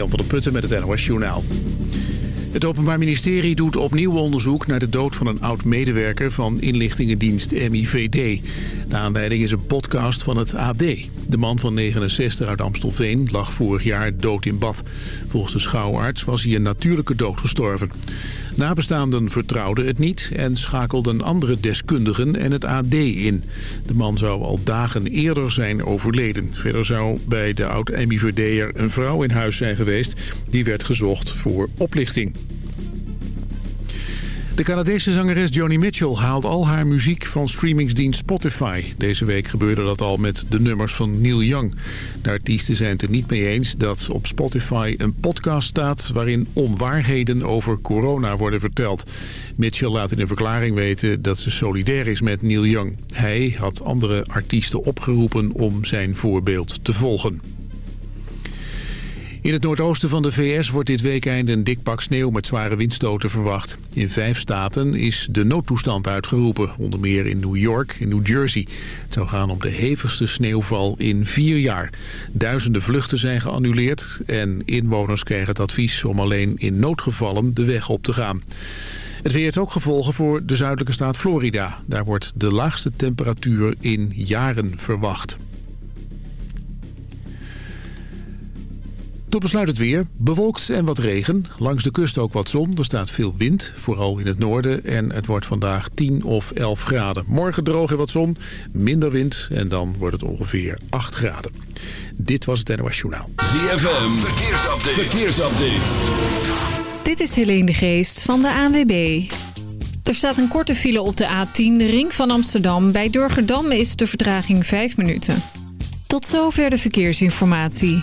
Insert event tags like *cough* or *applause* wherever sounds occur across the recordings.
Jan van der Putten met het NOS Journaal. Het Openbaar Ministerie doet opnieuw onderzoek naar de dood van een oud-medewerker van inlichtingendienst MIVD. De aanleiding is een podcast van het AD. De man van 69 uit Amstelveen lag vorig jaar dood in bad. Volgens de schouwarts was hij een natuurlijke dood gestorven. Nabestaanden vertrouwden het niet en schakelden andere deskundigen en het AD in. De man zou al dagen eerder zijn overleden. Verder zou bij de oud-MIVD'er een vrouw in huis zijn geweest. Die werd gezocht voor oplichting. De Canadese zangeres Joni Mitchell haalt al haar muziek van streamingsdienst Spotify. Deze week gebeurde dat al met de nummers van Neil Young. De artiesten zijn het er niet mee eens dat op Spotify een podcast staat... waarin onwaarheden over corona worden verteld. Mitchell laat in een verklaring weten dat ze solidair is met Neil Young. Hij had andere artiesten opgeroepen om zijn voorbeeld te volgen. In het noordoosten van de VS wordt dit weekend een dik pak sneeuw met zware windstoten verwacht. In vijf staten is de noodtoestand uitgeroepen, onder meer in New York en New Jersey. Het zou gaan om de hevigste sneeuwval in vier jaar. Duizenden vluchten zijn geannuleerd en inwoners krijgen het advies om alleen in noodgevallen de weg op te gaan. Het weer heeft ook gevolgen voor de zuidelijke staat Florida. Daar wordt de laagste temperatuur in jaren verwacht. Tot besluit het weer. Bewolkt en wat regen. Langs de kust ook wat zon. Er staat veel wind, vooral in het noorden. En het wordt vandaag 10 of 11 graden. Morgen droog en wat zon, minder wind. En dan wordt het ongeveer 8 graden. Dit was het NOS Journaal. ZFM, verkeersupdate. verkeersupdate. Dit is Helene de Geest van de ANWB. Er staat een korte file op de A10, de ring van Amsterdam. Bij Durgerdam is de vertraging 5 minuten. Tot zover de verkeersinformatie.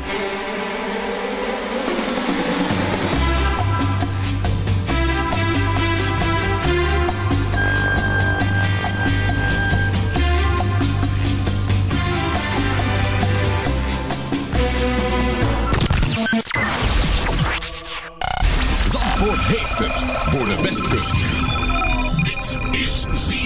Heeft het voor de Westkust. Dit is ZFM.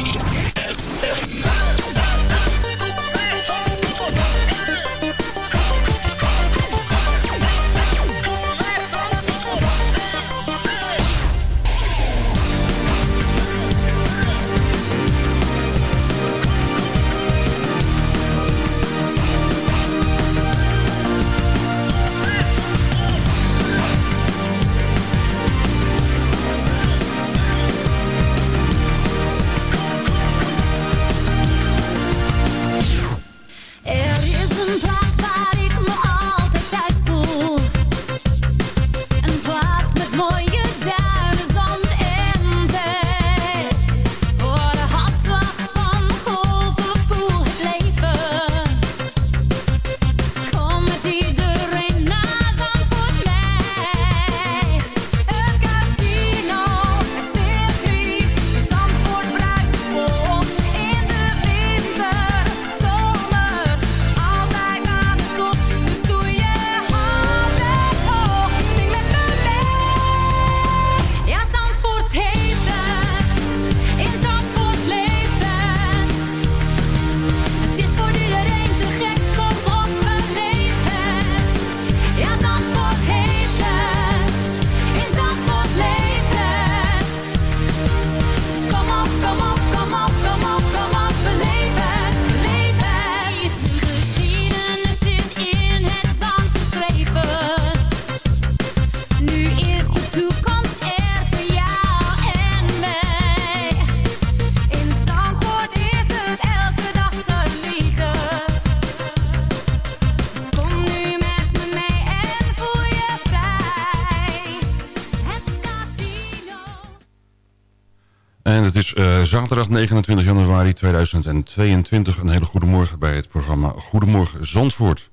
Zaterdag 29 januari 2022. Een hele goede morgen bij het programma Goedemorgen Zandvoort.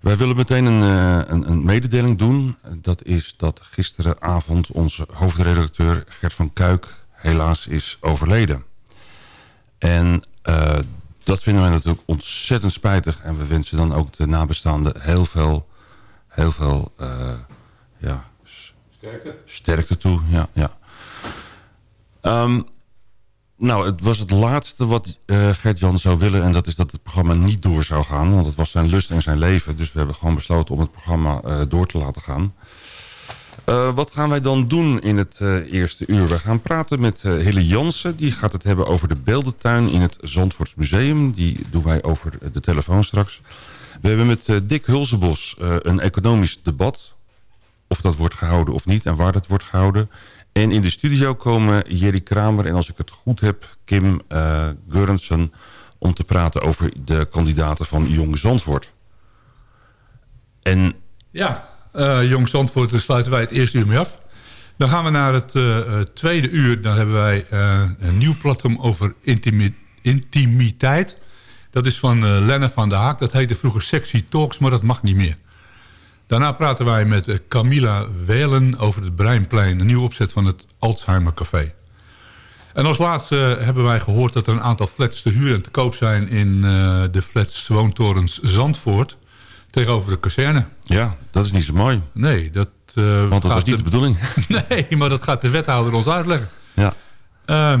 Wij willen meteen een, uh, een, een, mededeling doen. Dat is dat gisteravond onze hoofdredacteur Gert van Kuik helaas is overleden. En uh, dat vinden wij natuurlijk ontzettend spijtig. En we wensen dan ook de nabestaanden heel veel, heel veel ja, sterkte. sterkte toe. Ja, ja. Um, nou, het was het laatste wat uh, Gert-Jan zou willen... en dat is dat het programma niet door zou gaan. Want het was zijn lust en zijn leven. Dus we hebben gewoon besloten om het programma uh, door te laten gaan. Uh, wat gaan wij dan doen in het eerste uur? We gaan praten met Hille Jansen. Die gaat het hebben over de beeldentuin in het Zandvoorts Museum. Die doen wij over de telefoon straks. We hebben met Dick Hulsebos een economisch debat. Of dat wordt gehouden of niet en waar dat wordt gehouden... En in de studio komen Jerry Kramer en als ik het goed heb... Kim uh, om te praten over de kandidaten van Jong Zandvoort. En... Ja, uh, Jong Zandvoort daar sluiten wij het eerste uur mee af. Dan gaan we naar het uh, tweede uur. Dan hebben wij een nieuw platform over intimi intimiteit. Dat is van Lenne van der Haak. Dat heette vroeger Sexy Talks, maar dat mag niet meer. Daarna praten wij met eh, Camilla Welen over het Breinplein... een nieuwe opzet van het Alzheimer Café. En als laatste hebben wij gehoord dat er een aantal flats te huur en te koop zijn... in uh, de flats Woontorens Zandvoort tegenover de kazerne. Ja, dat is niet zo mooi. Nee, dat... Uh, Want dat was niet de, de bedoeling. *laughs* nee, maar dat gaat de wethouder ons uitleggen. Ja. Uh,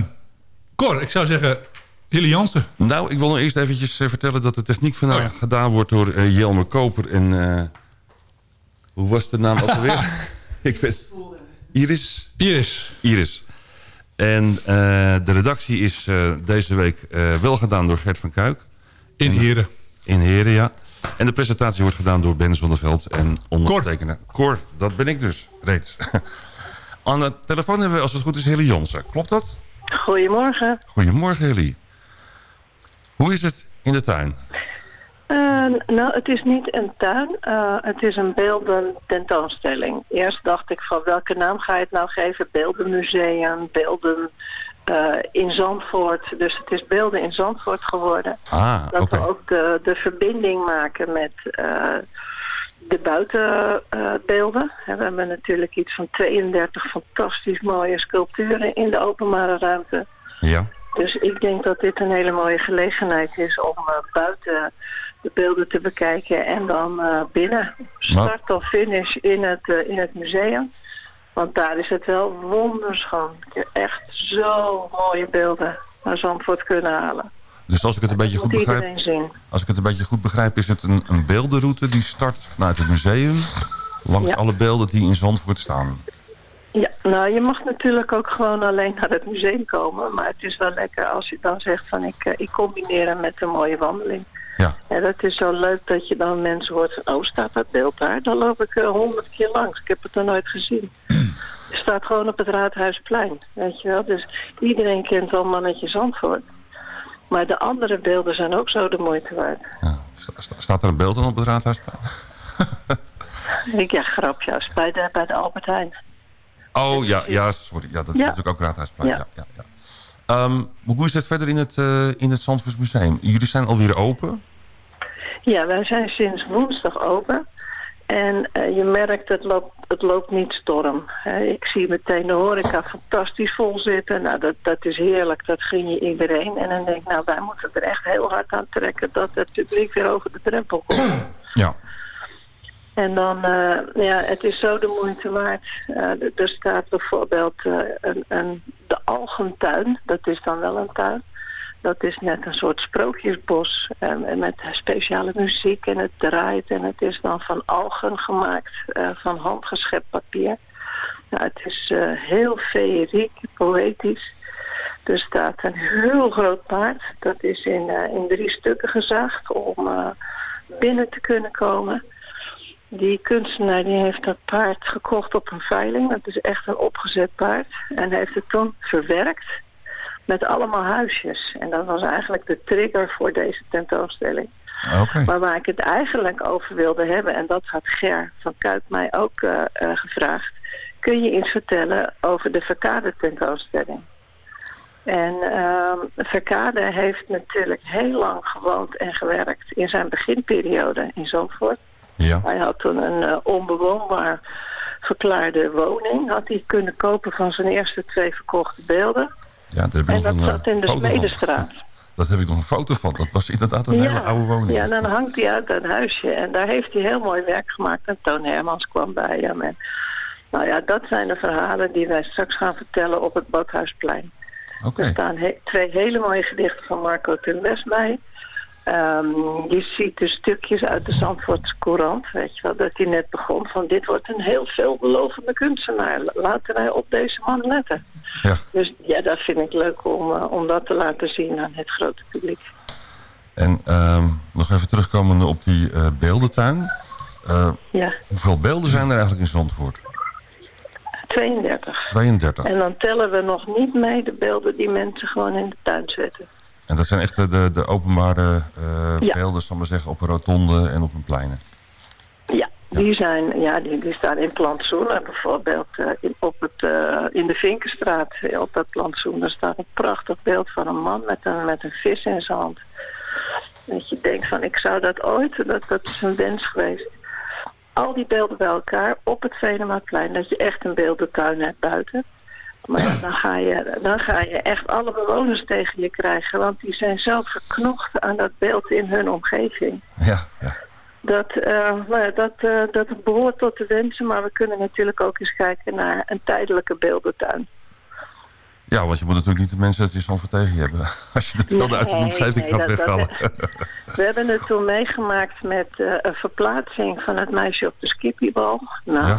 Cor, ik zou zeggen... Hilly Jansen. Nou, ik wil nog eerst eventjes vertellen dat de techniek vandaag oh ja. gedaan wordt door uh, Jelmer Koper en hoe was de naam ook alweer? *laughs* ik weet... Iris? Iris. Iris. En uh, de redactie is uh, deze week uh, wel gedaan door Gert van Kuik. In Heren. In Heren, ja. En de presentatie wordt gedaan door Ben Zonneveld en ondertekenen. Cor. Cor, dat ben ik dus, reeds. *laughs* Aan de telefoon hebben we, als het goed is, Hilly Jonsen. Klopt dat? Goedemorgen. Goedemorgen, Hilly. Hoe is het in de tuin? Uh, nou, het is niet een tuin. Uh, het is een beelden tentoonstelling. Eerst dacht ik van welke naam ga je het nou geven? Beeldenmuseum, beelden uh, in Zandvoort. Dus het is beelden in Zandvoort geworden. Ah, Dat okay. we ook de, de verbinding maken met de buitenbeelden. we hebben natuurlijk iets van 32 fantastisch mooie sculpturen in de openbare ruimte. Ja. Dus ik denk dat dit een hele mooie gelegenheid is om buiten de beelden te bekijken en dan uh, binnen. Start of finish in het, uh, in het museum. Want daar is het wel wonderschoon. Je echt zo mooie beelden naar Zandvoort kunnen halen. Dus als ik het een beetje goed begrijp, als ik het een beetje goed begrijp, is het een, een beeldenroute die start vanuit het museum langs ja. alle beelden die in Zandvoort staan. Ja, nou je mag natuurlijk ook gewoon alleen naar het museum komen, maar het is wel lekker als je dan zegt van ik, uh, ik combineer hem met een mooie wandeling. Ja. En dat is zo leuk dat je dan mensen hoort van, oh, staat dat beeld daar? Dan loop ik honderd uh, keer langs. Ik heb het er nooit gezien. *clears throat* Het staat gewoon op het Raadhuisplein, weet je wel. Dus iedereen kent wel mannetje Zandvoort. Maar de andere beelden zijn ook zo de moeite waard. Ja. Sta, staat er een beeld dan op het Raadhuisplein? ik, *laughs* ja, grapjes. Bij de, bij de Albert Heijn. Oh, ja, ja, sorry. Ja, dat ja. is natuurlijk ook Raadhuisplein. Ja. Ja, ja, ja. Um, hoe is het verder in het, uh, in het Zandvoorts Museum? Jullie zijn alweer open? Ja, wij zijn sinds woensdag open. En uh, je merkt, het loopt, het loopt niet storm. Ik zie meteen de horeca fantastisch vol zitten. Nou, dat, dat is heerlijk. Dat gun je iedereen. En dan denk ik, nou, wij moeten er echt heel hard aan trekken... dat het publiek weer over de drempel komt. *clears throat* Ja. En dan, uh, ja, het is zo de moeite waard. Uh, er staat bijvoorbeeld een, een, de Algentuin. Dat is dan wel een tuin. Dat is net een soort sprookjesbos en met speciale muziek en het draait. En het is dan van algen gemaakt, uh, van handgeschept papier. Nou, het is uh, heel feeriek, poëtisch. Er staat een heel groot paard. Dat is in, in drie stukken gezaagd om binnen te kunnen komen. Die kunstenaar die heeft dat paard gekocht op een veiling. Dat is echt een opgezet paard. En heeft het toen verwerkt met allemaal huisjes. En dat was eigenlijk de trigger voor deze tentoonstelling. Okay. Maar waar ik het eigenlijk over wilde hebben... en dat had Ger van Kuik mij ook uh, uh, gevraagd... kun je iets vertellen over de verkade tentoonstelling? En uh, Verkade heeft natuurlijk heel lang gewoond en gewerkt in zijn beginperiode in Zandvoort. Ja. Hij had toen een uh, onbewoonbaar verklaarde woning. Had hij kunnen kopen van zijn eerste twee verkochte beelden. Ja, daar heb ik en nog dat een, zat in de van. Smedestraat. Dat heb ik nog een foto van. Dat was inderdaad een hele oude woning. Ja, dan hangt hij uit een huisje. En daar heeft hij heel mooi werk gemaakt. En Toon Hermans kwam bij hem. En, nou ja, dat zijn de verhalen die wij straks gaan vertellen op het Badhuisplein. Er staan he twee hele mooie gedichten van Marco Tumbes bij. Um, je ziet de stukjes uit de Zandvoortse Courant, weet je wel, dat hij net begon van dit wordt een heel veelbelovende kunstenaar. Laten wij op deze man letten. Ja. Dus ja, dat vind ik leuk om, uh, om dat te laten zien aan het grote publiek. En uh, nog even terugkomen op die uh, beeldentuin. Uh, ja. Hoeveel beelden zijn er eigenlijk in Zandvoort? 32. 32. En dan tellen we nog niet mee de beelden die mensen gewoon in de tuin zetten. En dat zijn echt de, de, openbare ja. beelden, zal maar zeggen, op een rotonde en op een pleinen? Ja, die, zijn, ja, die, die staan in plantsoenen. Bijvoorbeeld uh, in, op het, uh, in de Vinkenstraat, op dat plantsoen, daar staat een prachtig beeld van een man met een, met een vis in zijn hand. Dat je denkt van, ik zou dat ooit, dat, dat is een wens geweest. Al die beelden bij elkaar op het Venemaplein, dat je echt een beeldentuin hebt buiten. Maar dan, ga je, dan ga je echt alle bewoners tegen je krijgen. Want die zijn zelf verknocht aan dat beeld in hun omgeving. Ja, ja. Dat, uh, dat, uh, dat behoort tot de wensen. Maar we kunnen natuurlijk ook eens kijken naar een tijdelijke beeldentuin. Ja, want je moet natuurlijk niet de mensen dat je zo'n tegen je hebben. *laughs* Als je de beelden uit de omgeving nee, gaat weghalen. *laughs* We hebben het toen meegemaakt met uh, een verplaatsing van het meisje op de skippiebal. Nou, ja.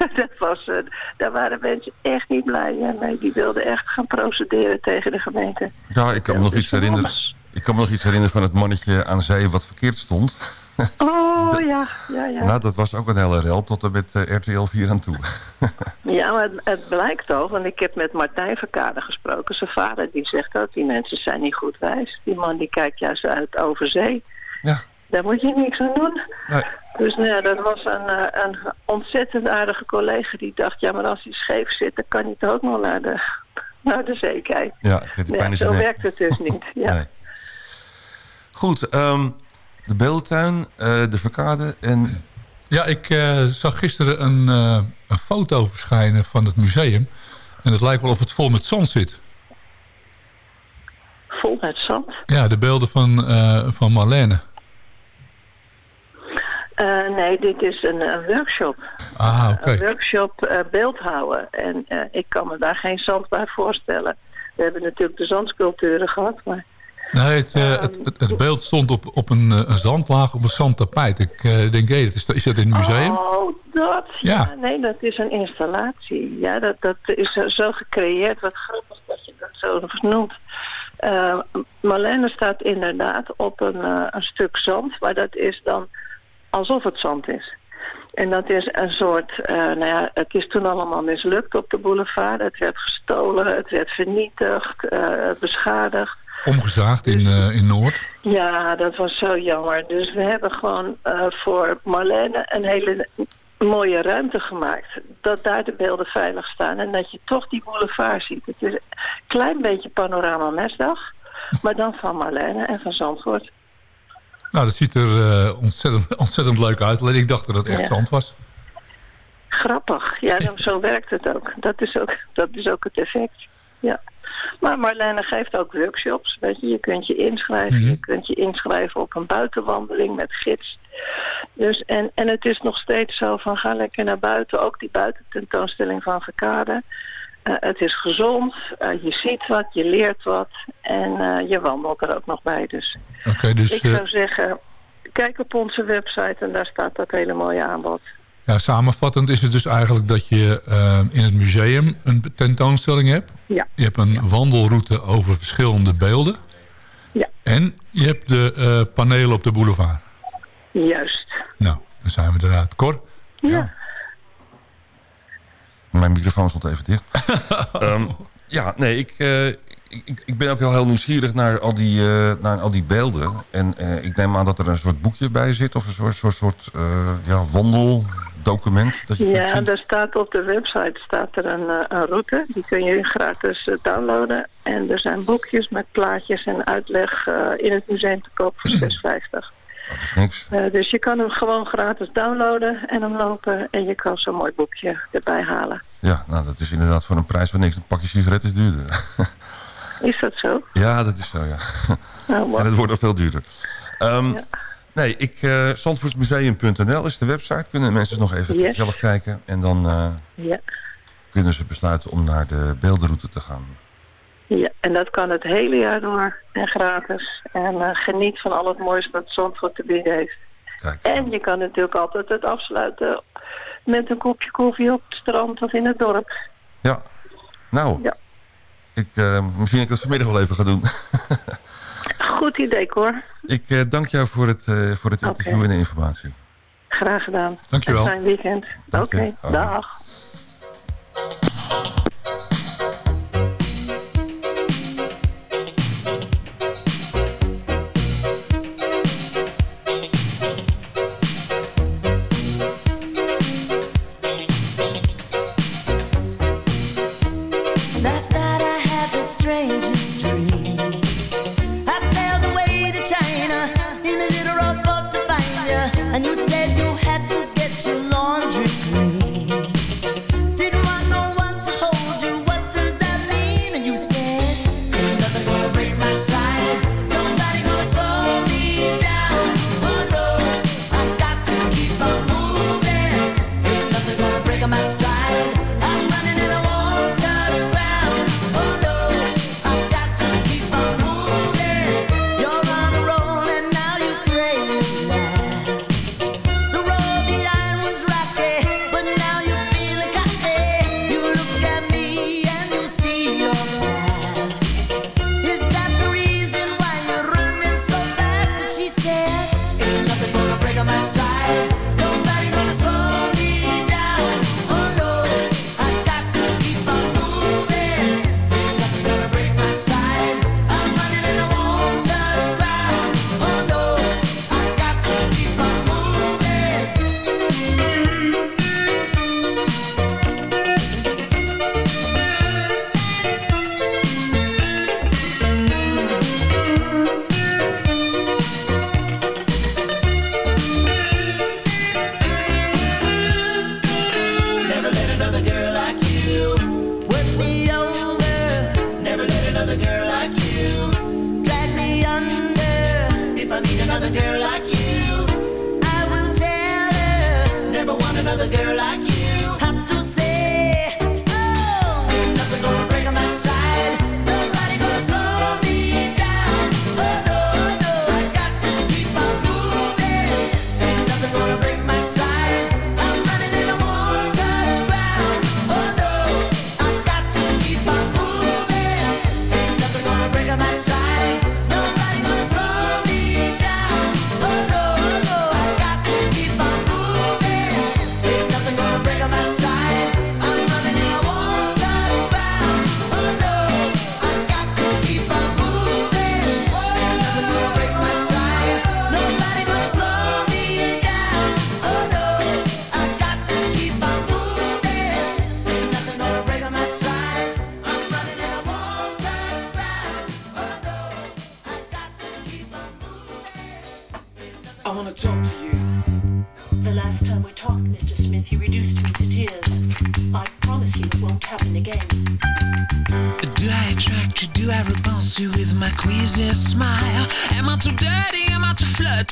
*laughs* dat was, uh, daar waren mensen echt niet blij mee. Die wilden echt gaan procederen tegen de gemeente. Ja, ik kan me nog iets herinneren. Ik kan me nog iets herinneren van het mannetje aan zee wat verkeerd stond. Oh, *laughs* ja, ja, ja. Nou, dat was ook een hele rel tot en met uh, RTL 4 aan toe. *laughs* ja, maar het, het, blijkt toch, want ik heb met Martijn Verkade gesproken. Zijn vader die zegt ook, die mensen zijn niet goed wijs. Die man die kijkt juist uit over zee. Ja. Daar moet je niks aan doen. Nee. Dus nou ja, dat was een, uh, een ontzettend aardige collega die dacht... ja, maar als hij scheef zit, dan kan hij toch ook nog naar de, naar de zee kijken. Ja, nee, zo werkt het dus *laughs* niet. Ja. Nee. Goed, um, de beeldentuin, uh, de verkade en... Ja, ik uh, zag gisteren een, uh, een foto verschijnen van het museum. En het lijkt wel of het vol met zand zit. Vol met zand? Ja, de beelden van, van Marlene. Uh, nee, dit is een, een workshop. Ah, oké. Okay. Een workshop uh, beeldhouden. En uh, ik kan me daar geen zand bij voorstellen. We hebben natuurlijk de zandsculpturen gehad, maar... Nee, het, um, het, het, het, beeld stond op, op een, een zandlaag of een zandtapijt. Ik denk, dat, is dat in het museum? Oh, dat? Ja. ja. Nee, dat is een installatie. Ja, dat, dat is zo, gecreëerd. Wat grappig dat je dat zo noemt. Marlene staat inderdaad op een, een stuk zand, maar dat is dan alsof het zand is. En dat is een soort, uh, nou ja, het is toen allemaal mislukt op de boulevard. Het werd gestolen, het werd vernietigd, beschadigd. Omgezaagd in, in Noord? Ja, dat was zo jammer. Dus we hebben gewoon voor Marlene een hele mooie ruimte gemaakt. Dat daar de beelden veilig staan en dat je toch die boulevard ziet. Het is een klein beetje panorama mesdag, maar dan van Marlene en van Zandvoort. Nou, dat ziet er uh, ontzettend, *laughs* ontzettend leuk uit. Alleen ik dacht dat het echt ja. zand was. Grappig. Ja, dan, zo *laughs* werkt het ook. Dat is ook, dat is ook het effect. Ja. Maar Marlene geeft ook workshops. Weet je, je kunt je inschrijven. Mm -hmm. Je kunt je inschrijven op een buitenwandeling met gids. Dus, en, en het is nog steeds zo van ga lekker naar buiten. Ook die buitententoonstelling van Verkade. Uh, het is gezond. Uh, je ziet wat, je leert wat. En uh, je wandelt er ook nog bij. Dus, okay, dus ik zou zeggen, kijk op onze website en daar staat dat hele mooie aanbod. Ja, samenvattend is het dus eigenlijk dat je uh, in het museum een tentoonstelling hebt. Ja. Je hebt een wandelroute over verschillende beelden. Ja. En je hebt de uh, panelen op de boulevard. Juist. Nou, dan zijn we eruit. Cor? Ja. ja mijn microfoon stond even dicht. *laughs* Ehm, ja, nee, ik, eh, ik, ik, ben ook wel heel nieuwsgierig naar al die, eh, naar al die beelden. En eh, ik neem aan dat er een soort boekje bij zit of een soort, soort, soort ja, wandeldocument. Dat je ja, daar staat op de website staat er een, een route. Die kun je gratis downloaden. En er zijn boekjes met plaatjes en uitleg in het museum te koop voor *clears throat* 6,50. Dat is niks. Eh, dus je kan hem gewoon gratis downloaden en hem lopen. En je kan zo'n mooi boekje erbij halen. Ja, nou dat is inderdaad voor een prijs van niks. Een pakje sigaret is duurder. *laughs* is dat zo? Ja, dat is zo, ja. Oh, en het wordt nog veel duurder. Ehm, nee, ik, uh, is de website. Kunnen mensen nog even zelf kijken. En dan eh, ja. kunnen ze besluiten om naar de beeldenroute te gaan. Ja, en dat kan het hele jaar door en gratis. En eh, geniet van al het moois wat Zandvoort te bieden heeft. Kijk, en je kan natuurlijk altijd het afsluiten met een kopje koffie op het strand of in het dorp. Ja, nou, ja. Ik, eh, misschien ik dat vanmiddag wel even ga doen. *laughs* Goed idee, hoor. Ik eh, dank jou voor het, voor het interview en de informatie. Graag gedaan. Dankjewel. Een fijn weekend. Oké, dag.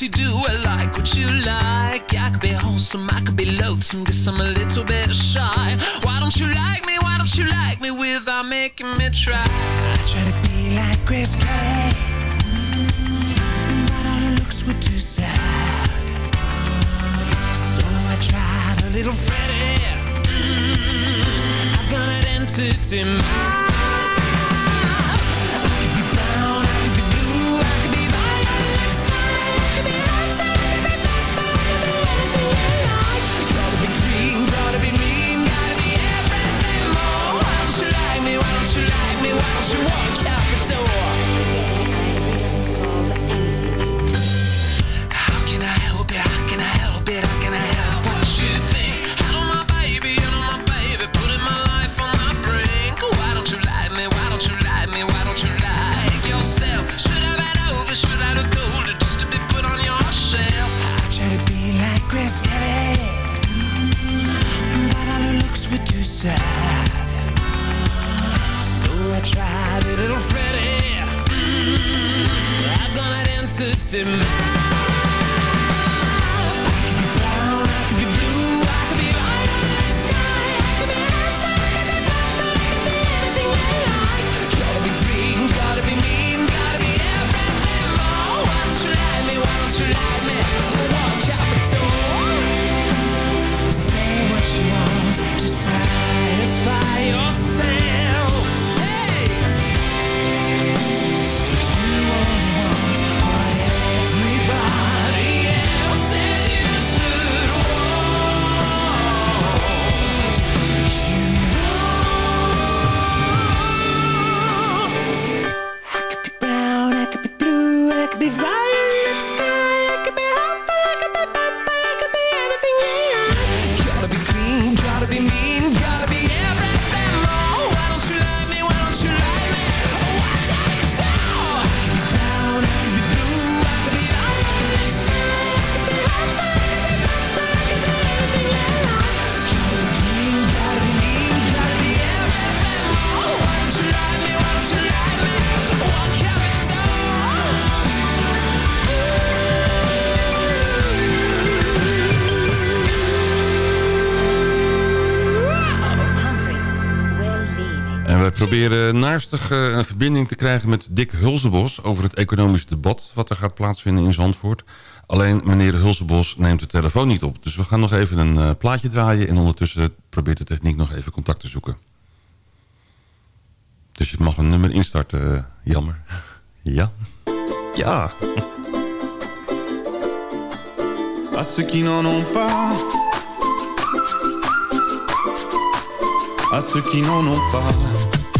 what do, I like what you like. I could be wholesome, I could be loathsome, guess I'm a little bit shy. Why don't you like me? Why don't you like me without making me try? I try to be like Grace Kelly, but all her looks were too sad. So I tried a little Freddie. I've got an entity mind. visits in Naastig eh, een verbinding te krijgen met Dick Hulsebos... over het economisch debat wat er gaat plaatsvinden in Zandvoort. Alleen meneer Hulsebos neemt de telefoon niet op. Dus we gaan nog even een eh, plaatje draaien... en ondertussen probeert de techniek nog even contact te zoeken. Dus je mag een nummer instarten, eh, jammer. *laughs* Ja. Ja. *laughs* à ceux qui n'en pas. Ceux qui pas.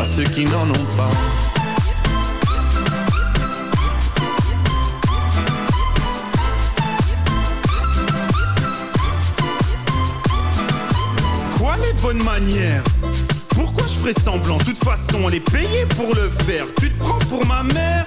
À ceux qui n'en ont pas. Quoi les bonnes manières? Pourquoi je ferais semblant? De toute façon, on est payé pour le faire. Tu te prends pour ma mère?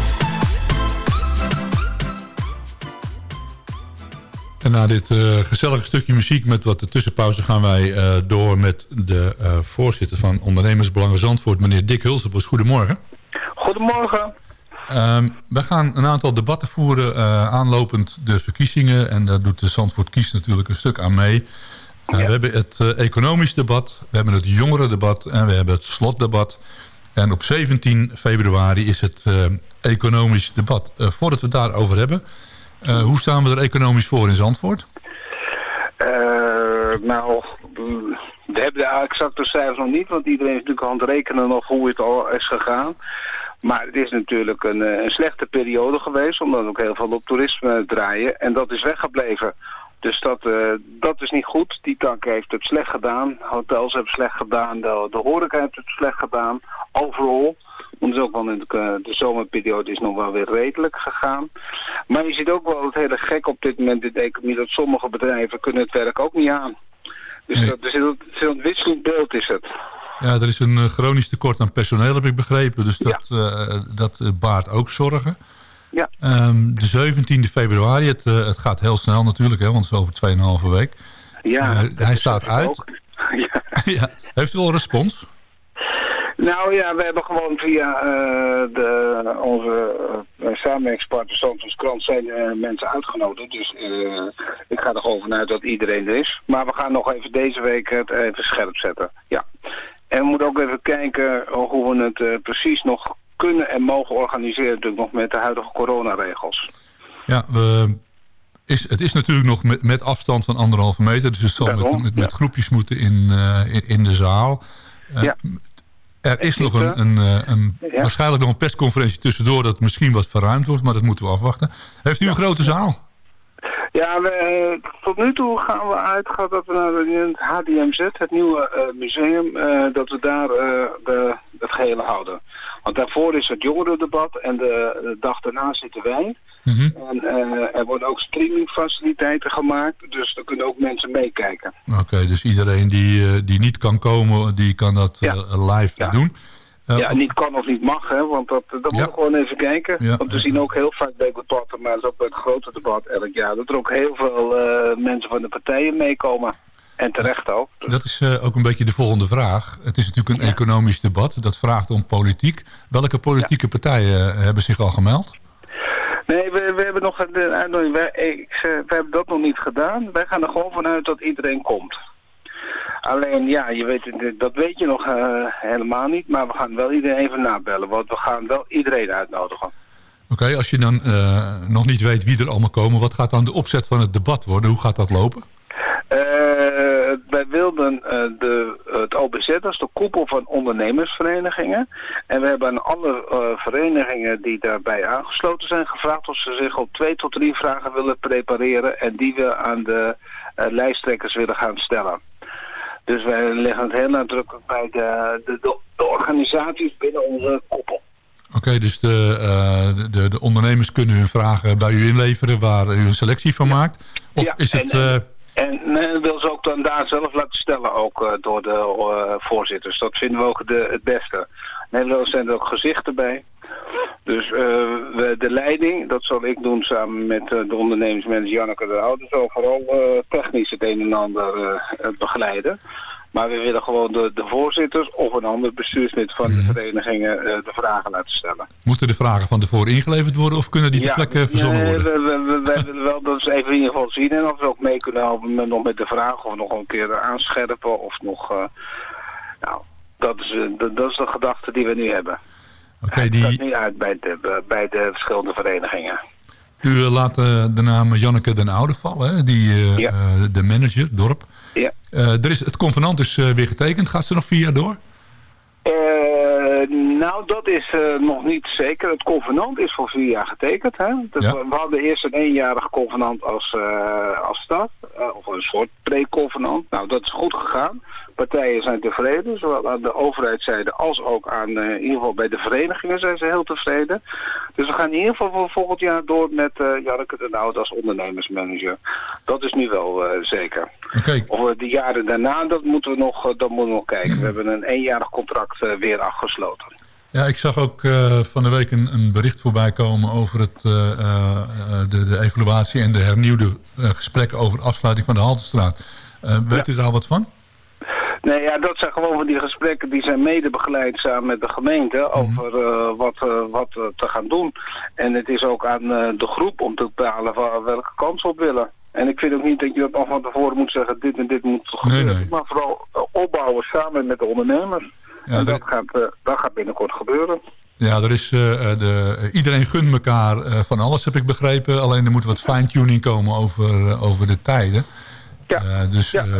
En na dit eh, gezellige stukje muziek met wat de tussenpauze... gaan wij eh, door met de eh, voorzitter van Ondernemersbelangen Zandvoort... meneer Dick Hulsebos. Goedemorgen. Goedemorgen. Ehm, we gaan een aantal debatten voeren aanlopend de verkiezingen. En daar doet de Zandvoort Kies natuurlijk een stuk aan mee. We hebben het economisch debat, we hebben het jongerendebat en we hebben het slotdebat. En op 17 februari is het economisch debat. Voordat we het daarover hebben, eh, hoe staan we er economisch voor in Zandvoort? Eh, nou, we hebben de exacte cijfers nog niet, want iedereen is natuurlijk aan het rekenen nog hoe het al is gegaan. Maar het is natuurlijk een, eh, een slechte periode geweest, omdat ook heel veel op toerisme draaien. En dat is weggebleven. Dus dat, dat is niet goed. Die tak heeft het slecht gedaan. Hotels hebben het slecht gedaan. De, de horeca heeft het slecht gedaan. Overal. In de, eh, de zomerperiode is nog wel weer redelijk gegaan. Maar je ziet ook wel het hele gek op dit moment in de economie... dat sommige bedrijven kunnen het werk ook niet aan. Dus Nee. dat is een, een wisselend beeld is het. Ja, er is een eh, chronisch tekort aan personeel, heb ik begrepen. Dus dat, eh, dat baart ook zorgen. Ja. Ehm, de 17e februari, het, het gaat heel snel natuurlijk, hè, want het is over 2,5 week. Ja, hij staat uit. *laughs* Ja. *laughs* ja. Heeft u wel respons? Nou ja, we hebben gewoon via eh, de, onze uh, samenwerkingspartner Zandvoorts Krant zijn eh, mensen uitgenodigd. Dus ik ga er gewoon vanuit dat iedereen er is. Maar we gaan nog even deze week het even scherp zetten. Ja. En we moeten ook even kijken hoe we het precies nog kunnen en mogen organiseren. Natuurlijk nog met de huidige coronaregels. Ja, we, is, het is natuurlijk nog met, met afstand van anderhalve meter. Dus het zal met, met, groepjes moeten in, in, in de zaal. Ja. Er is nog een, een, eh, een, Ja. waarschijnlijk nog een persconferentie tussendoor... dat misschien wat verruimd wordt, maar dat moeten we afwachten. Heeft u een grote zaal? Ja, we, eh, tot nu toe gaan we uit dat we naar het HDMZ, het nieuwe eh, museum, dat we daar de, het gehele houden. Want daarvoor is het jongerendebat en de, de dag daarna zitten wij. Mhm. En eh, er worden ook streamingfaciliteiten gemaakt, dus er kunnen ook mensen meekijken. Oké, dus iedereen die, eh, die niet kan komen, die kan dat eh, live Ja. doen. Ja, niet kan of niet mag, hè, want dat, dat moeten we gewoon even kijken. Want we zien ook heel vaak bij debatten, maar dat is ook bij het grote debat elk jaar, dat er ook heel veel mensen van de partijen meekomen. En terecht ook. Dat is ook een beetje de volgende vraag. Het is natuurlijk een economisch debat. Dat vraagt om politiek. Welke politieke partijen hebben zich al gemeld? Nee, we, we hebben nog een uitnodiging. Wij, ik, we hebben dat nog niet gedaan. Wij gaan er gewoon vanuit dat iedereen komt. Alleen, ja, je weet, dat weet je nog eh, helemaal niet. Maar we gaan wel iedereen even nabellen. Want we gaan wel iedereen uitnodigen. Oké, als je dan eh, nog niet weet wie er allemaal komen... wat gaat dan de opzet van het debat worden? Hoe gaat dat lopen? Eh, wij wilden eh, de, het OBZ, dat is de koepel van ondernemersverenigingen. En we hebben aan alle eh, verenigingen die daarbij aangesloten zijn gevraagd of ze zich op twee tot drie vragen willen prepareren. En die we aan de eh, lijsttrekkers willen gaan stellen. Dus wij leggen het heel nadrukkelijk bij de, de, de, organisaties binnen onze koepel. Oké, dus de, eh, de, de ondernemers kunnen hun vragen bij u inleveren... waar u een selectie van maakt? Of Ja, is het... en- eh, En dat wil ze ook dan daar zelf laten stellen, ook eh, door de eh, voorzitters. Dat vinden we ook de, het beste. Nederland zijn er ook gezichten bij. Dus eh, we, de leiding, dat zal ik doen samen met eh, de ondernemingsmanager Janneke de Oude. Zal vooral eh, technisch het een en ander eh, begeleiden. Maar we willen gewoon de, de voorzitters of een ander bestuurslid van de verenigingen eh, de vragen laten stellen. moeten de vragen van tevoren ingeleverd worden... of kunnen die ter plekke verzonnen nee, worden? We, we, willen wel dat ze even in ieder geval zien. En of we ook mee kunnen helpen met, nog met de vraag of nog een keer aanscherpen. Of nog, eh, nou, dat is, eh, dat, dat is de gedachte die we nu hebben. Oké, Het die, gaat nu uit bij de, bij de verschillende verenigingen. u laat de naam Janneke den Oude vallen, hè? Die, de manager, dorp. Eh, er is, het convenant is eh, weer getekend. Gaat ze nog vier jaar door? Eh, nou, dat is nog niet zeker. Het convenant is voor vier jaar getekend. Hè? Dus Ja. we, we hadden eerst een eenjarig convenant als, als stad. of een soort pre-convenant. Nou, dat is goed gegaan. Partijen zijn tevreden. Zowel aan de overheidszijde als ook aan, eh, in ieder geval bij de verenigingen zijn ze heel tevreden. Dus we gaan in ieder geval voor volgend jaar door met eh Janneke de Oud als ondernemersmanager. Dat is nu wel eh, zeker. Oké, Of de jaren daarna, dat moeten we nog, dat moeten we nog kijken. We hebben een eenjarig contract weer afgesloten. Ja, ik zag ook van de week een, een bericht voorbij komen over het, de, de evaluatie en de hernieuwde gesprekken over de afsluiting van de Haltestraat. Weet u daar al wat van? Nee, ja, dat zijn gewoon van die gesprekken die zijn mede begeleid samen met de gemeente over eh, wat, eh, wat eh, te gaan doen. En het is ook aan de groep om te bepalen welke kant we op willen. En ik vind ook niet dat je dat al van tevoren moet zeggen, dit en dit moet gebeuren. nee. Maar vooral opbouwen samen met de ondernemers. Ja, en dat- gaat, dat gaat binnenkort gebeuren. Ja, er is, de, iedereen gunt elkaar van alles, heb ik begrepen. Alleen er moet wat fine-tuning komen over, over de tijden. Ja. dus eh, die,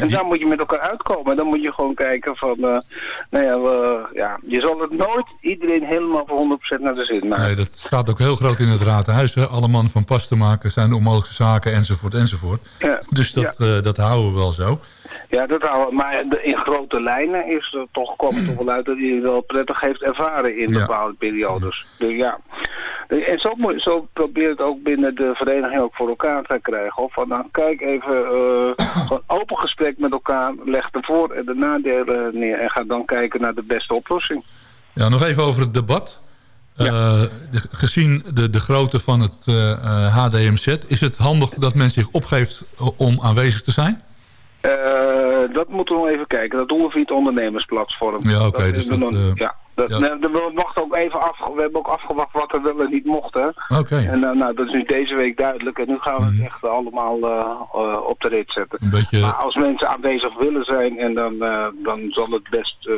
en die- daar moet je met elkaar uitkomen. En dan moet je gewoon kijken van, eh, nou ja, we, ja, je zal het nooit iedereen helemaal voor 100% naar de zin maken. nee, dat staat ook heel groot in het raadhuis. Hè. Alle man van pas te maken zijn de onmogelijke zaken, enzovoort, enzovoort. Ja, Dus dat, eh, dat houden we wel zo. Ja, dat. Maar in grote lijnen is er toch, kwam het toch wel uit dat hij het wel prettig heeft ervaren in Ja. bepaalde periodes. Dus ja. En zo, zo probeer het ook binnen de vereniging ook voor elkaar te krijgen. Of van, nou, kijk even, eh *coughs* gewoon open gesprek met elkaar, leg de voor- en de nadelen neer en ga dan kijken naar de beste oplossing. Ja, nog even over het debat. Eh, de- gezien de, de grootte van het eh, eh, HDMZ... is het handig dat men zich opgeeft om aanwezig te zijn? Eh, dat moeten we nog even kijken. Dat doen we via het ondernemersplatform. Ja, oké, Dat dus eh, ja, dat, ja. nee, we, wachten ook even af, we hebben ook afgewacht wat er wel en niet mocht. Oké. En eh, nou, dat is nu deze week duidelijk. En nu gaan we het echt allemaal op de rit zetten. Beetje... Maar als mensen aanwezig willen zijn, en dan, dan zal het best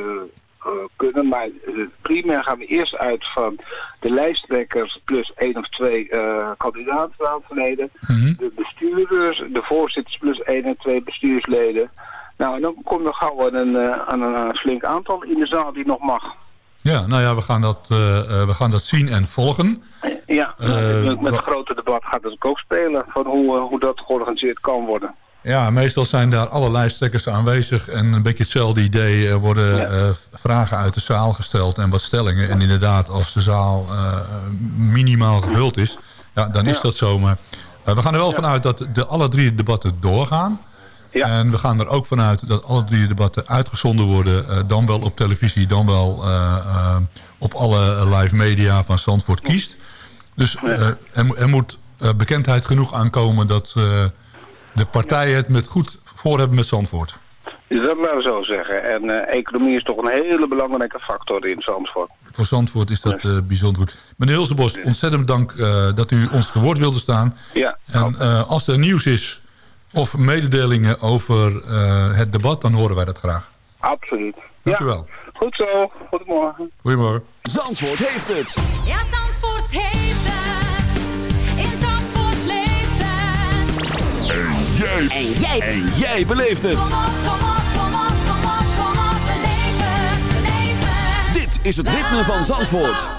kunnen. Maar uh, primair gaan we eerst uit van de lijsttrekkers plus één of twee uh, kandidatenraadleden. De bestuurders, de voorzitters plus één en twee bestuursleden. Nou, en dan komt er gauw aan een, aan een flink aantal in de zaal die nog mag. Ja, nou ja, we gaan dat, we gaan dat zien en volgen. Ja, met, met het grote debat gaat het ook spelen van hoe, hoe dat georganiseerd kan worden. Ja, meestal zijn daar alle lijsttrekkers aanwezig. En een beetje hetzelfde idee. Er worden ja. uh, vragen uit de zaal gesteld en wat stellingen. En inderdaad, als de zaal uh, minimaal gevuld is, ja, dan is ja. dat zo. Maar uh, we gaan er wel vanuit dat de alle drie debatten doorgaan. Ja. En we gaan er ook vanuit dat alle drie debatten uitgezonden worden. dan wel op televisie, dan wel op alle live media van Zandvoort kiest. Dus er, er, moet bekendheid genoeg aankomen dat de partijen het met goed voor hebben met Zandvoort. Dat laten we zo zeggen. En uh, economie is toch een hele belangrijke factor in Zandvoort. Voor Zandvoort is dat uh, bijzonder goed. Meneer Hilsebos, ontzettend dank uh, dat u ons te woord wilde staan. Ja. En als er nieuws is of mededelingen over het debat, dan horen wij dat graag. Absoluut. Dank ja. u wel. Goed zo. Goedemorgen. Goedemorgen. Zandvoort heeft het. Ja, Zandvoort heeft het. In Zandvoort En jij. En jij. En jij beleeft het. Kom op, kom op, kom op, kom op, kom op. Beleef het, beleef het. Dit is het ritme van Zandvoort.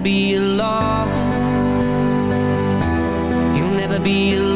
Be alone. You'll never be alone.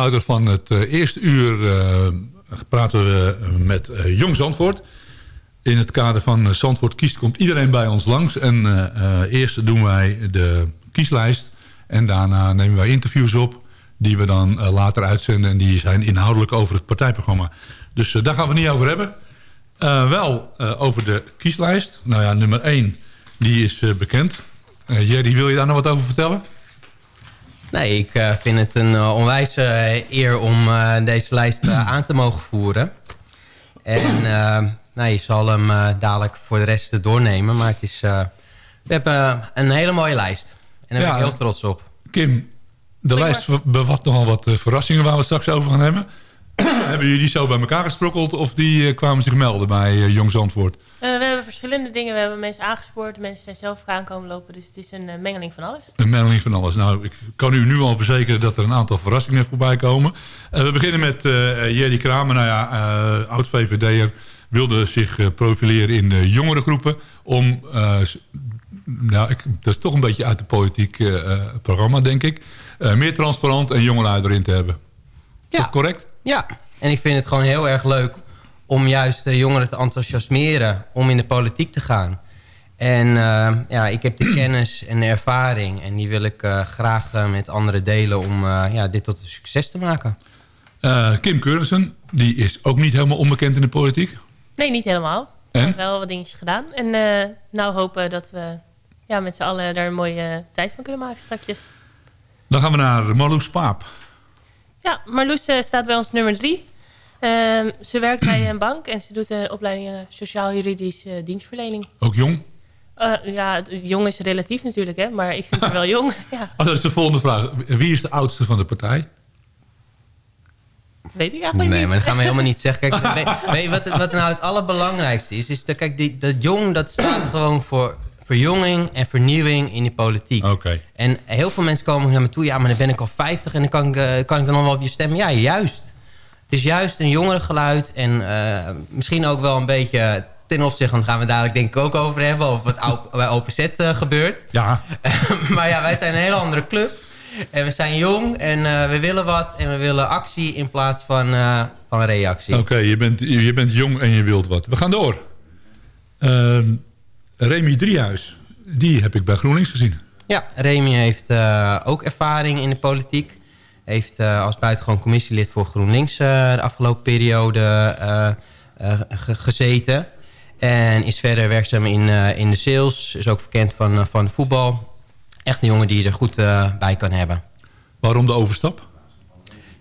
Afsluiter van het eh, eerste uur eh, praten we met eh, Jong Zandvoort. In het kader van Zandvoort kiest komt iedereen bij ons langs. En eerst doen wij de kieslijst. En daarna nemen wij interviews op. Die we dan later uitzenden. En die zijn inhoudelijk over het partijprogramma. Dus daar gaan we het niet over hebben. Wel over de kieslijst. Nou ja, nummer 1. Die is bekend. Jerry, wil je daar nog wat over vertellen? Nee, ik eh, vind het een uh, onwijs uh, eer om uh, deze lijst aan te mogen voeren. En nou, je zal hem dadelijk voor de rest doornemen. Maar het is, we hebben een hele mooie lijst. En daar Ja. ben ik heel trots op. Kim, de lijst bevat nogal wat eh, verrassingen waar we het straks over gaan hebben. *clears throat* hebben jullie zo bij elkaar gesprokkeld of die eh, kwamen zich melden bij eh, Jong Zandvoort? Eh, we hebben verschillende dingen. We hebben mensen aangespoord. Mensen zijn zelf aankomen lopen. Dus het is een mengeling van alles. Een mengeling van alles. Nou, ik kan u nu al verzekeren dat er een aantal verrassingen voorbij komen. We beginnen met Jerry Kramer. Nou ja, oud-VVD'er wilde zich profileren in de jongere groepen. Om, nou, ik, dat is toch een beetje uit de politiek programma, denk ik. meer transparant en jongelui erin te hebben. Is dat correct? Ja, en ik vind het gewoon heel erg leuk om juist de jongeren te enthousiasmeren om in de politiek te gaan. En eh, ja, ik heb de *clears throat* kennis en de ervaring en die wil ik eh, graag eh, met anderen delen om eh, ja, dit tot een succes te maken. Eh, Kim Keurensen, die is ook niet helemaal onbekend in de politiek. Nee, niet helemaal. We En? hebben wel wat dingetjes gedaan. En eh, nou hopen dat we ja, met z'n allen daar een mooie eh, tijd van kunnen maken straks. Dan gaan we naar Marloes Paap. Ja, Marloes eh, staat bij ons nummer drie. Ehm, ze werkt bij een bank en ze doet een opleiding eh, sociaal-juridisch eh, dienstverlening. Ook jong. Eh, ja, jong is relatief natuurlijk, hè, maar ik vind haar wel jong. *laughs* Ja, Oh, dat is de volgende vraag. Wie is de oudste van de partij? weet ik eigenlijk Nee, niet. maar dat gaan we helemaal niet *laughs* zeggen. Kijk, weet, wat, wat nou het allerbelangrijkste is? is dat, kijk, die, dat jong dat staat gewoon voor verjonging en vernieuwing in de politiek. Oké. En heel veel mensen komen naar me toe. Ja, maar dan ben ik al 50 en dan kan ik, eh, kan ik dan nog wel op je stemmen. Ja, juist. Het is juist een jongere geluid. En eh, misschien ook wel een beetje ten opzichte... van gaan we dadelijk denk ik ook over hebben... over wat bij OPZ eh, gebeurt. Ja. *laughs* maar ja, wij zijn een hele andere club. En we zijn jong en we willen wat. En we willen actie in plaats van, van reactie. Oké, je, bent, je bent jong en je wilt wat. We gaan door. Ehm Remy Driehuis. Die heb ik bij GroenLinks gezien. Ja, Remy heeft eh, ook ervaring in de politiek. Heeft eh, als buitengewoon commissielid voor GroenLinks eh, de afgelopen periode ge- gezeten. En is verder werkzaam in, in de sales. Is ook bekend van, van voetbal. Echt een jongen die er goed bij kan hebben. Waarom de overstap?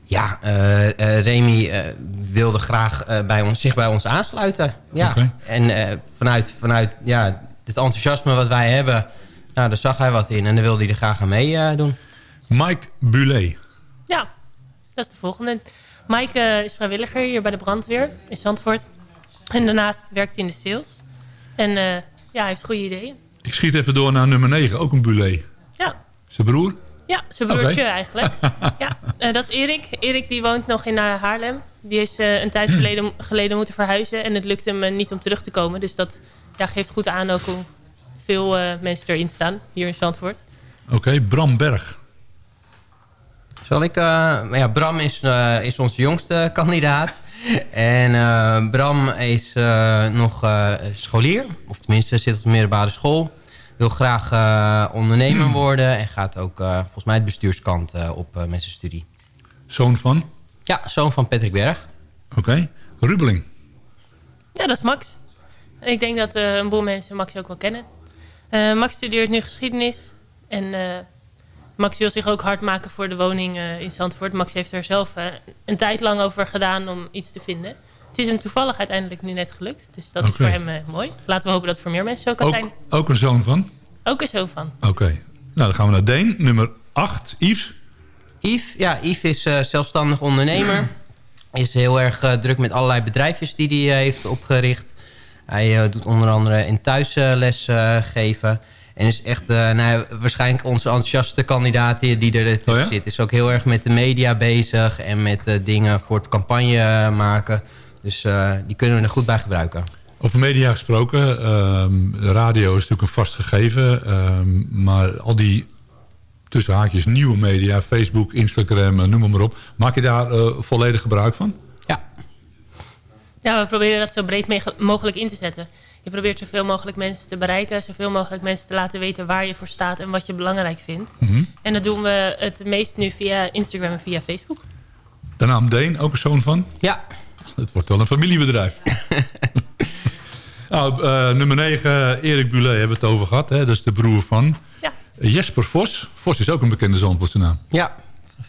Ja, Remy wilde graag bij ons, zich bij ons aansluiten. Ja. En vanuit, vanuit ja, het enthousiasme wat wij hebben... Nou, daar zag hij wat in en daar wilde hij er graag aan meedoen. Mike Bulet. Ja, dat is de volgende. Mike eh, is vrijwilliger hier bij de brandweer in Zandvoort. En daarnaast werkt hij in de sales. En eh, ja, hij heeft goede ideeën. Ik schiet even door naar nummer 9. Ook een Bulet. Ja, Zijn broer? ja zijn broertje eigenlijk. ja, *laughs* eh, dat is Erik. Erik die woont nog in eh, Haarlem. Die is eh, een tijd geleden, geleden moeten verhuizen. En het lukt hem eh, niet om terug te komen. Dus dat ja, geeft goed aan ook hoe veel eh, mensen erin staan hier in Zandvoort. Oké, Bram Berg. Zal ik... eh, ja, Bram is, eh, is onze jongste kandidaat. *laughs* En eh, Bram is eh, nog eh, scholier. Of tenminste zit op de middelbare school. Wil graag eh, ondernemer *clears throat* worden. En gaat ook eh, volgens mij de bestuurskant eh, op eh, met zijn studie. Zoon van? Ja, zoon van Patrick Berg. Oké. Rubeling. Ja, dat is Max. Ik denk dat eh, een boel mensen Max ook wel kennen. Eh, Max studeert nu geschiedenis. En eh, Max wil zich ook hard maken voor de woning eh, in Zandvoort. Max heeft er zelf een tijd lang over gedaan om iets te vinden. Het is hem toevallig uiteindelijk nu net gelukt. Dus dat is voor hem eh, mooi. Laten we hopen dat het voor meer mensen zo kan Ook, zijn. ook een zoon van? Ook er zo van. Oké. Nou, dan gaan we naar Deen. Nummer 8. Yves. Yves, ja, Yves is eh, zelfstandig ondernemer. is heel erg druk met allerlei bedrijfjes die hij heeft opgericht. Hij eh, doet onder andere in thuisles eh, geven. En is echt eh, nou, waarschijnlijk onze enthousiaste kandidaat die, die er tussen Oh ja? zit. Is ook heel erg met de media bezig en met dingen voor het campagne maken. Dus die kunnen we er goed bij gebruiken. Over media gesproken, de radio is natuurlijk een vast gegeven. ehm, maar al die tussen haakjes nieuwe media, Facebook, Instagram, noem maar op. Maak je daar volledig gebruik van? Ja, we proberen dat zo breed mogelijk in te zetten. Je probeert zoveel mogelijk mensen te bereiken, zoveel mogelijk mensen te laten weten waar je voor staat en wat je belangrijk vindt. Mhm. En dat doen we het meest nu via Instagram en via Facebook. De naam Deen, ook een zoon van? Ja. Het wordt wel een familiebedrijf. *laughs* nou, eh, nummer 9, Erik Bulet hebben we het over gehad. Hè? Dat is de broer van Ja. Jesper Vos. Vos is ook een bekende Zandvoortse naam. Ja,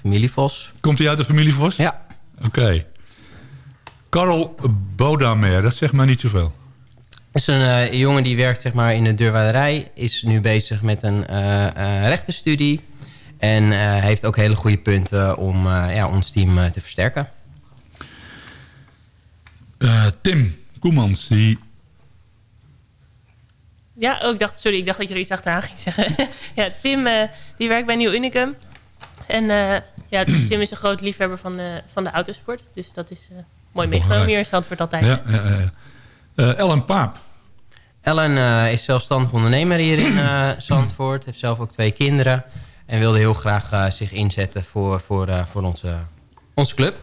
familie Vos. Komt hij uit de familie Vos? Ja. Oké. Karel Bodamer, dat zegt mij niet zoveel. is een eh, jongen die werkt zeg maar, in de deurwaarderij. Is nu bezig met een eh eh, rechtenstudie. En eh, heeft ook hele goede punten om eh, ja, ons team eh, te versterken. Eh, Tim Koemans, die... Ja, oh, ik dacht, sorry, ik dacht dat je er iets achteraan ging zeggen. *laughs* ja, Tim eh, die werkt bij Nieuw Unicum. En eh, ja, Tim is een groot liefhebber van de, van de autosport. Dus dat is eh, mooi meegenomen hier in Zandvoort altijd. Ja, ja, ja. Eh, Ellen Paap. Ellen eh, is zelfstandig ondernemer hier in eh, *clears throat* Zandvoort. Heeft zelf ook twee kinderen. En wilde heel graag eh, zich inzetten voor, voor, eh, voor onze, onze club.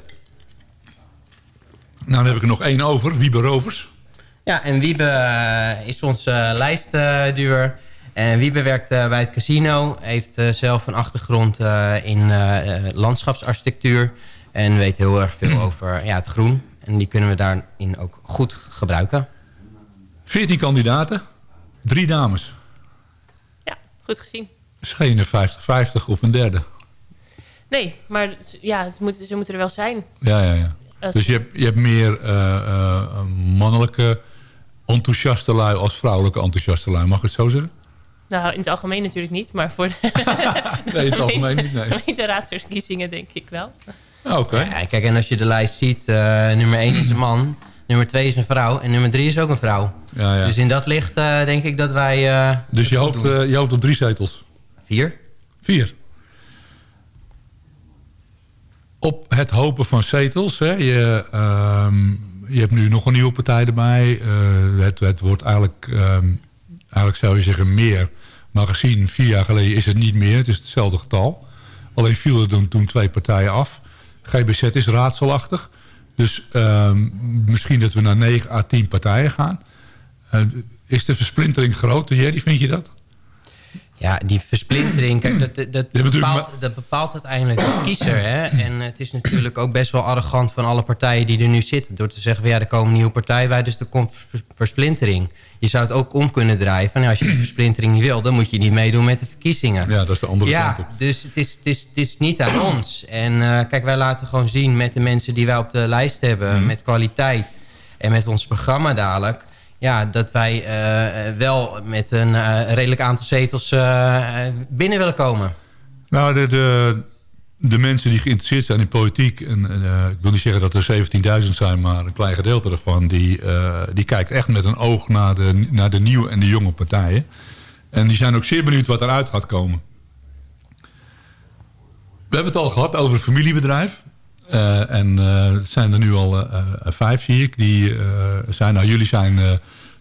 Nou, dan heb ik er nog één over, Wiebe Rovers. Ja, en Wiebe is onze eh, lijstduwer. En Wiebe werkt bij het casino. Heeft zelf een achtergrond eh, in landschapsarchitectuur. En weet heel erg veel over ja, het groen. En die kunnen we daarin ook goed gebruiken. 14 kandidaten, drie dames. Goed gezien. Is geen 50-50 of een derde. Nee, maar ja, het moet, ze moeten er wel zijn. Ja, ja, ja. Als- Dus je hebt, je hebt meer eh, eh, mannelijke enthousiaste lui als vrouwelijke enthousiaste lui. Mag ik het zo zeggen? Nou, in het algemeen natuurlijk niet, maar voor de *laughs* Nee, in het algemeen niet, nee. *laughs* gemeenteraadsverkiezingen denk ik wel. Oké. Ja, kijk, en als je de lijst ziet, eh, nummer 1 is een man, nummer 2 is een vrouw en nummer 3 is ook een vrouw. Ja, ja. Dus in dat licht eh, denk ik dat wij... eh, Dus je hoopt, je hoopt op drie zetels? Vier. Vier. Op het hopen van zetels. Hè, je, ehm, je hebt nu nog een nieuwe partij erbij. Het, het wordt eigenlijk, ehm, eigenlijk zou je zeggen meer. Maar gezien vier jaar geleden is het niet meer. Het is hetzelfde getal. Alleen viel er toen twee partijen af. GBZ is raadselachtig. Dus ehm, misschien dat we naar 9 à 10 partijen gaan. Eh, is de versplintering groot? Jerry, vind je dat? Ja, die versplintering, kijk, dat, dat, bepaalt, dat bepaalt uiteindelijk de kiezer. Hè? En het is natuurlijk ook best wel arrogant van alle partijen die er nu zitten. Door te zeggen, van, ja, er komen nieuwe partijen bij, dus er komt vers- versplintering. Je zou het ook om kunnen draaien. Van, ja, als je die versplintering niet wil, dan moet je niet meedoen met de verkiezingen. Ja, dat is de andere ja, kant op. dus het is, het, is, het is niet aan ons. En eh, kijk, wij laten gewoon zien met de mensen die wij op de lijst hebben... Mhm. met kwaliteit en met ons programma dadelijk... Ja, dat wij eh, wel met een eh, redelijk aantal zetels binnen willen komen. Nou, de, de, de mensen die geïnteresseerd zijn in politiek... en eh, ik wil niet zeggen dat er 17.000 zijn... maar een klein gedeelte ervan... die, eh, die kijkt echt met een oog naar de, naar de nieuwe en de jonge partijen. En die zijn ook zeer benieuwd wat eruit gaat komen. We hebben het al gehad over het familiebedrijf. Eh, en het zijn er nu al vijf, zie ik. Die zijn, nou, jullie zijn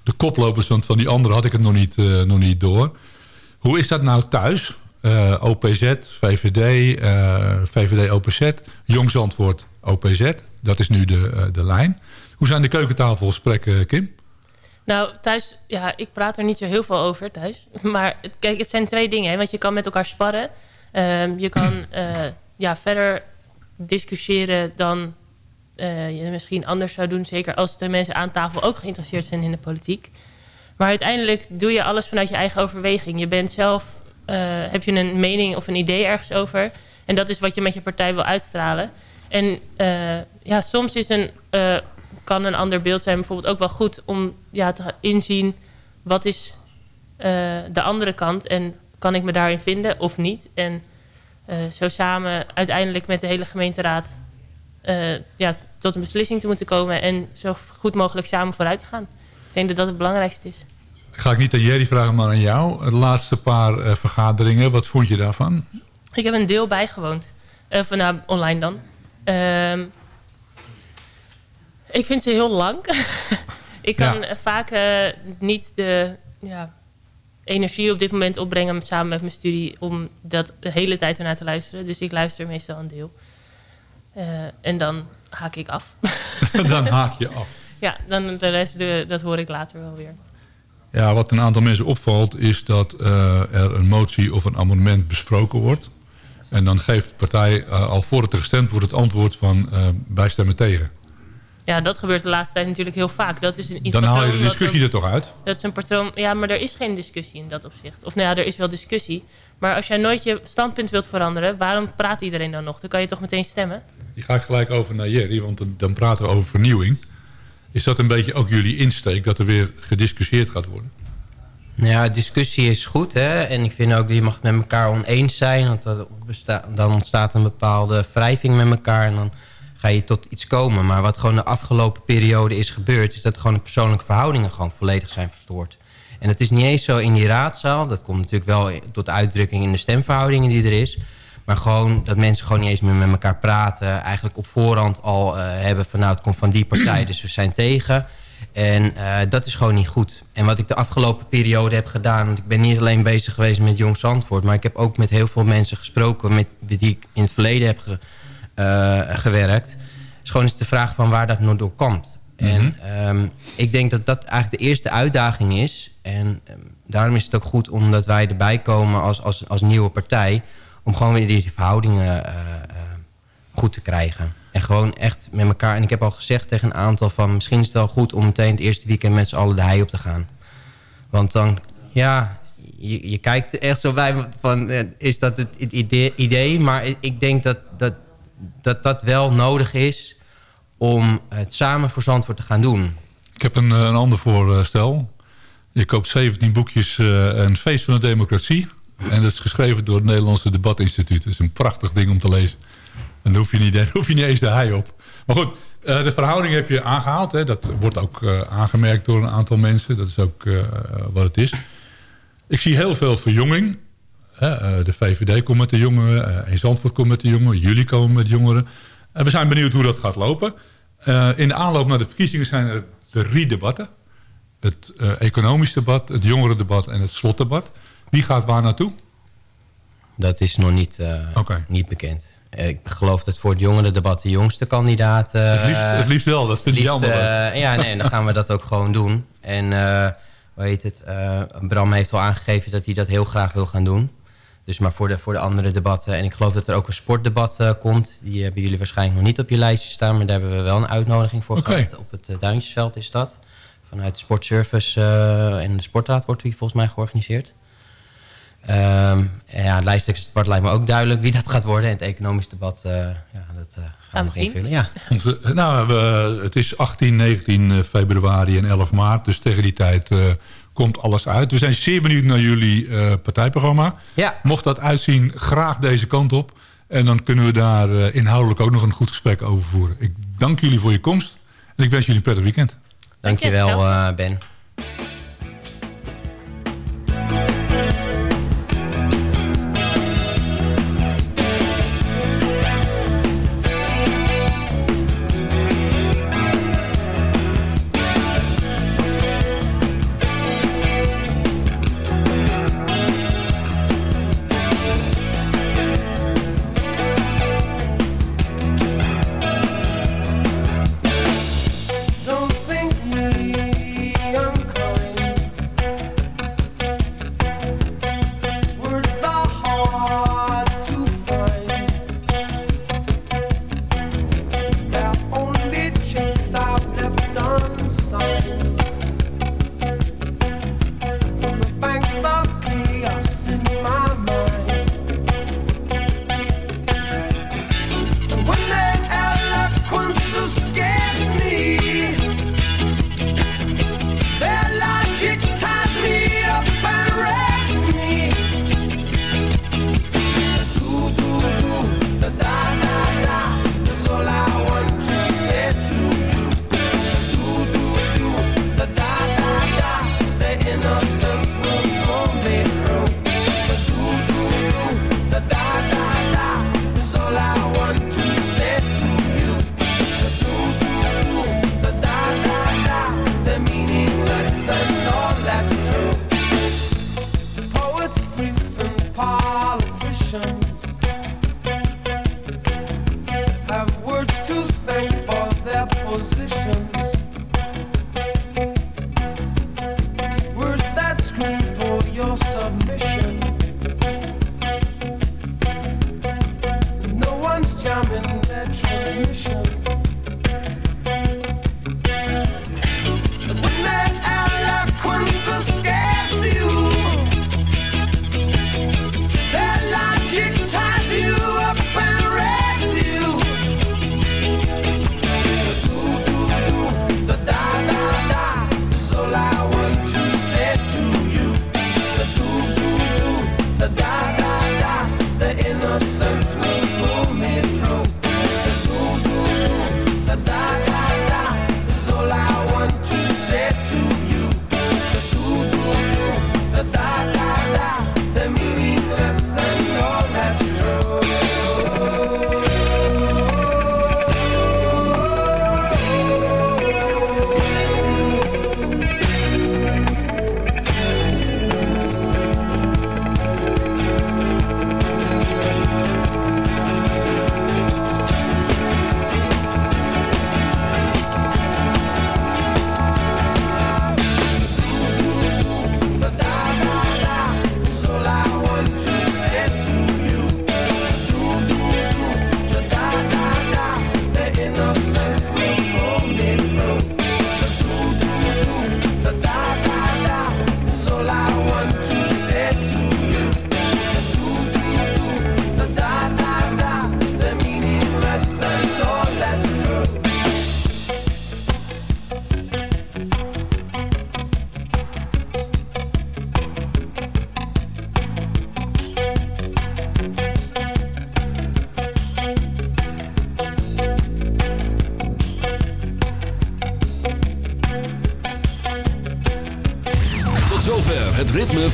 de koplopers, want van die andere had ik het nog niet, nog niet door. Hoe is dat nou thuis? Eh, OPZ, VVD, eh, VVD, OPZ, Jong Zandvoort, OPZ. Dat is nu de, eh, de lijn. Hoe zijn de keukentafelgesprekken, Kim? Nou, thuis, ja, ik praat er niet zo heel veel over thuis. *laughs* Maar het, kijk, het zijn twee dingen. Hè, want je kan met elkaar sparren. Ehm, je kan *clears throat* ja, verder discussiëren dan je misschien anders zou doen. Zeker als de mensen aan tafel ook geïnteresseerd zijn in de politiek. Maar uiteindelijk doe je alles vanuit je eigen overweging. Je bent zelf, heb je een mening of een idee ergens over. En dat is wat je met je partij wil uitstralen. En eh, ja, soms is een, eh, kan een ander beeld zijn bijvoorbeeld ook wel goed om ja, te inzien wat is eh, de andere kant en kan ik me daarin vinden of niet. En eh, zo samen uiteindelijk met de hele gemeenteraad eh, ja, tot een beslissing te moeten komen en zo goed mogelijk samen vooruit te gaan. Ik denk dat dat het belangrijkste is. Ga ik niet aan Jerry vragen, maar aan jou. De laatste paar eh, vergaderingen, wat vond je daarvan? Ik heb een deel bijgewoond. Eh van, nou, online dan. Ehm, ik vind ze heel lang. *laughs* ik kan Ja. eh, vaak niet de ja, energie op dit moment opbrengen samen met mijn studie om dat de hele tijd ernaar te luisteren. Dus ik luister meestal een deel. En dan haak ik af. *laughs* Dan *laughs* haak je af. ja, dan de rest de, dat hoor ik later wel weer. Ja, wat een aantal mensen opvalt is dat eh, er een motie of een amendement besproken wordt. En dan geeft de partij eh, al voor het er gestemd wordt het antwoord van eh, wij stemmen tegen. Ja, dat gebeurt de laatste tijd natuurlijk heel vaak. Dat is een, iets Dan haal je de discussie er toch uit? Dat is een patroon. Ja, maar er is geen discussie in dat opzicht. Of nou ja, er is wel discussie. Maar als jij nooit je standpunt wilt veranderen, waarom praat iedereen dan nog? Dan kan je toch meteen stemmen? Die ga ik gelijk over naar Jerry, want dan praten we over vernieuwing. Is dat een beetje ook jullie insteek dat er weer gediscussieerd gaat worden? Nou ja, discussie is goed. Hè? En ik vind ook dat je mag met elkaar oneens zijn. Want dat dan ontstaat een bepaalde wrijving met elkaar. En dan ga je tot iets komen. Maar wat gewoon de afgelopen periode is gebeurd... is dat gewoon de persoonlijke verhoudingen gewoon volledig zijn verstoord. En het is niet eens zo in die raadzaal. Dat komt natuurlijk wel tot uitdrukking in de stemverhoudingen die er is. Maar gewoon dat mensen gewoon niet eens meer met elkaar praten. Eigenlijk op voorhand al eh, hebben van nou het komt van die partij, dus we zijn tegen. En eh, dat is gewoon niet goed. En wat ik de afgelopen periode heb gedaan... want ik ben niet alleen bezig geweest met Jong Zandvoort... maar ik heb ook met heel veel mensen gesproken... met wie ik in het verleden heb ge- eh, gewerkt. is gewoon eens de vraag van waar dat nou door komt. En ehm, ik denk dat dat eigenlijk de eerste uitdaging is. En ehm, daarom is het ook goed omdat wij erbij komen als, als, als nieuwe partij... om gewoon weer die verhoudingen eh, eh, goed te krijgen. En gewoon echt met elkaar... En ik heb al gezegd tegen een aantal van... misschien is het wel goed om meteen het eerste weekend met z'n allen de hei op te gaan. Want dan, ja, je, je kijkt echt zo bij van... eh, is dat het, idee, idee? Maar ik- denk dat dat, dat dat wel nodig is... om het samen voor Zandvoort te gaan doen. Ik heb een, een ander voorstel. Je koopt 17 boekjes eh, Een feest van de democratie. En dat is geschreven door het Nederlandse Debatinstituut. Dat is een prachtig ding om te lezen. En dan hoef je niet, *laughs* hoef je niet eens de hei op. Maar goed, eh, de verhouding heb je aangehaald. Hè. Dat wordt ook eh, aangemerkt door een aantal mensen. Dat is ook eh, wat het is. Ik zie heel veel verjonging. De VVD komt met de jongeren. Uh, Zandvoort komt met de jongeren. Jullie komen met jongeren. En we zijn benieuwd hoe dat gaat lopen. In de aanloop naar de verkiezingen zijn er drie debatten. Het economisch debat, het jongerendebat en het slotdebat. Wie gaat waar naartoe? Dat is nog niet, eh, niet bekend. Eh, Ik geloof dat voor het jongerendebat de jongste kandidaat... eh, Het liefst- het liefst wel, dat vind ik jammer. ja, nee, dan gaan we dat ook gewoon doen. En hoe heet het? Bram heeft al aangegeven dat hij dat heel graag wil gaan doen. Dus maar voor de, voor de andere debatten... en ik geloof dat er ook een sportdebat komt. Die hebben jullie waarschijnlijk nog niet op je lijstje staan... maar daar hebben we wel een uitnodiging voor Oké. gehad. Op het Duintjesveld is dat. Vanuit de Sportservice en de Sportraad wordt die volgens mij georganiseerd. Ehm, en ja, het lijsttrekkersdebat lijkt me ook duidelijk wie dat gaat worden. En het economisch debat, eh, ja, dat eh, gaan we nog invullen. Ja. Nou, we, het is 18, 19 februari en 11 maart. Dus tegen die tijd eh, komt alles uit. We zijn zeer benieuwd naar jullie eh, partijprogramma. Ja. Mocht dat uitzien, graag deze kant op. En dan kunnen we daar eh, inhoudelijk ook nog een goed gesprek over voeren. Ik dank jullie voor je komst. En ik wens jullie een prettig weekend. Dankjewel, eh Ben.